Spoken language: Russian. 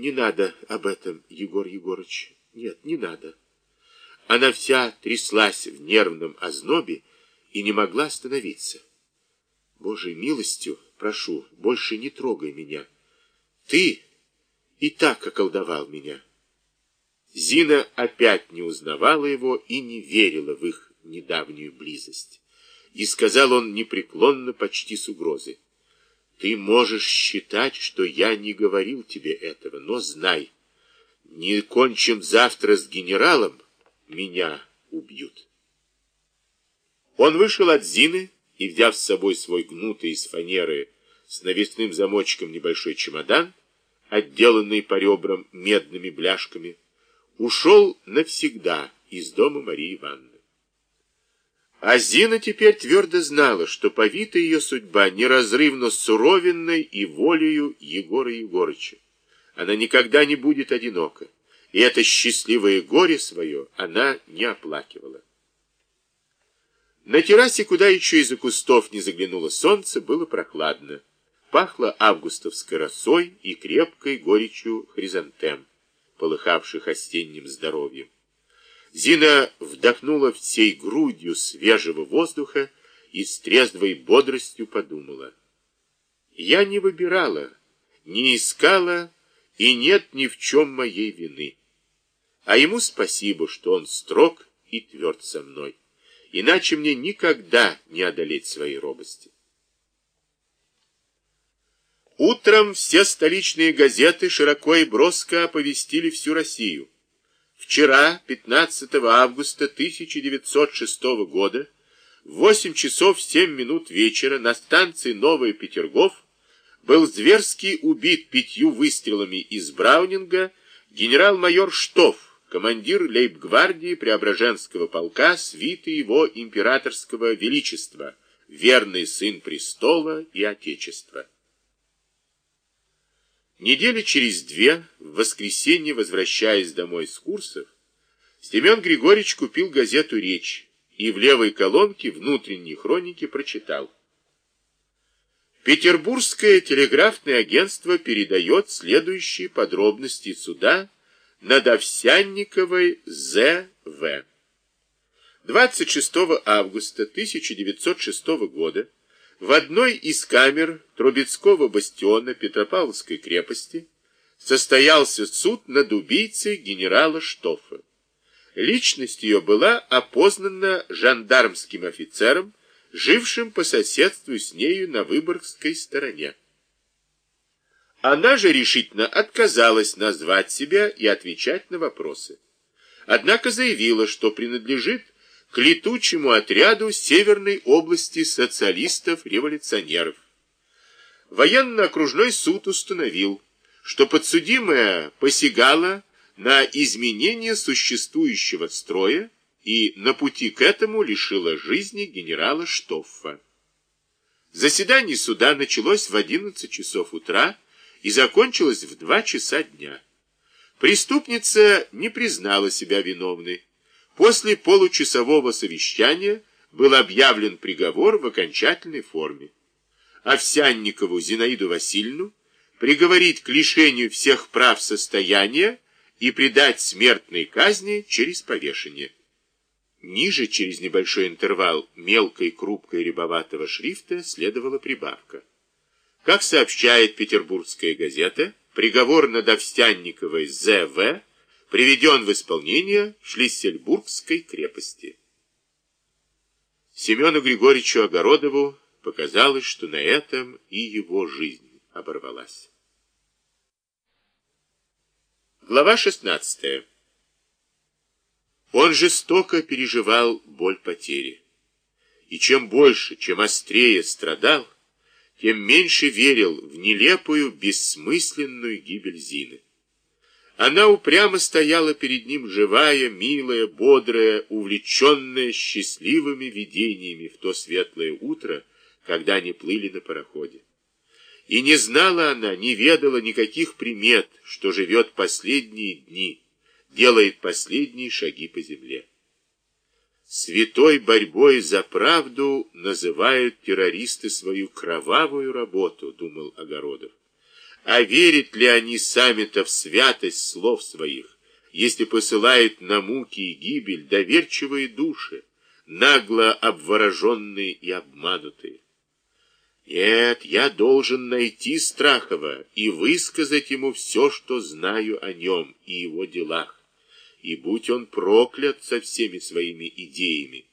не надо об этом, Егор Егорыч. Нет, не надо. Она вся тряслась в нервном ознобе и не могла остановиться. Божьей милостью, прошу, больше не трогай меня. Ты и так околдовал меня. Зина опять не узнавала его и не верила в их недавнюю близость. И сказал он непреклонно, почти с угрозой. Ты можешь считать, что я не говорил тебе этого, но знай, не кончим завтра с генералом, меня убьют. Он вышел от Зины и, взяв с собой свой гнутый из фанеры с навесным замочком небольшой чемодан, отделанный по ребрам медными бляшками, ушел навсегда из дома Марии Ивановны. А Зина теперь твердо знала, что повита ее судьба неразрывно суровенной и волею Егора Егорыча. Она никогда не будет одинока, и это счастливое горе свое она не оплакивала. На террасе, куда еще из-за кустов не заглянуло солнце, было прохладно. Пахло августовской росой и крепкой горечью хризантем, полыхавших осенним здоровьем. Зина вдохнула всей грудью свежего воздуха и с трезвой бодростью подумала. Я не выбирала, не искала, и нет ни в чем моей вины. А ему спасибо, что он строг и тверд со мной. Иначе мне никогда не одолеть своей робости. Утром все столичные газеты широко и броско оповестили всю Россию. Вчера, 15 августа 1906 года, в 8 часов 7 минут вечера на станции Новый Петергоф был зверски убит пятью выстрелами из Браунинга генерал-майор Штоф, командир лейб-гвардии Преображенского полка свиты его императорского величества, верный сын престола и отечества. Недели через две, в воскресенье, возвращаясь домой с курсов, Семен Григорьевич купил газету «Речь» и в левой колонке внутренней хроники прочитал. Петербургское телеграфное агентство передает следующие подробности суда над Овсянниковой З.В. 26 августа 1906 года в одной из камер Трубецкого бастиона Петропавловской крепости состоялся суд над убийцей генерала Штофа. Личность ее была опознана жандармским офицером, жившим по соседству с нею на Выборгской стороне. Она же решительно отказалась назвать себя и отвечать на вопросы. Однако заявила, что принадлежит к летучему отряду Северной области социалистов-революционеров. Военно-окружной суд установил, что подсудимая посягала на изменение существующего строя и на пути к этому лишила жизни генерала Штоффа. Заседание суда началось в 11 часов утра и закончилось в 2 часа дня. Преступница не признала себя виновной, После получасового совещания был объявлен приговор в окончательной форме. Овсянникову Зинаиду Васильевну приговорить к лишению всех прав состояния и предать смертной казни через повешение. Ниже, через небольшой интервал мелкой крупкой рябоватого шрифта, следовала прибавка. Как сообщает петербургская газета, приговор над Овсянниковой З.В приведен в исполнение Шлиссельбургской крепости. Семену Григорьевичу Огородову показалось, что на этом и его жизнь оборвалась. Глава 16. Он жестоко переживал боль потери. И чем больше, чем острее страдал, тем меньше верил в нелепую, бессмысленную гибель Зины. Она упрямо стояла перед ним, живая, милая, бодрая, увлеченная счастливыми видениями в то светлое утро, когда они плыли на пароходе. И не знала она, не ведала никаких примет, что живет последние дни, делает последние шаги по земле. Святой борьбой за правду называют террористы свою кровавую работу, думал Огородов. А верят ли они сами-то в святость слов своих, если посылают на муки и гибель доверчивые души, нагло обвороженные и обманутые? Нет, я должен найти Страхова и высказать ему все, что знаю о нем и его делах. И будь он проклят со всеми своими идеями,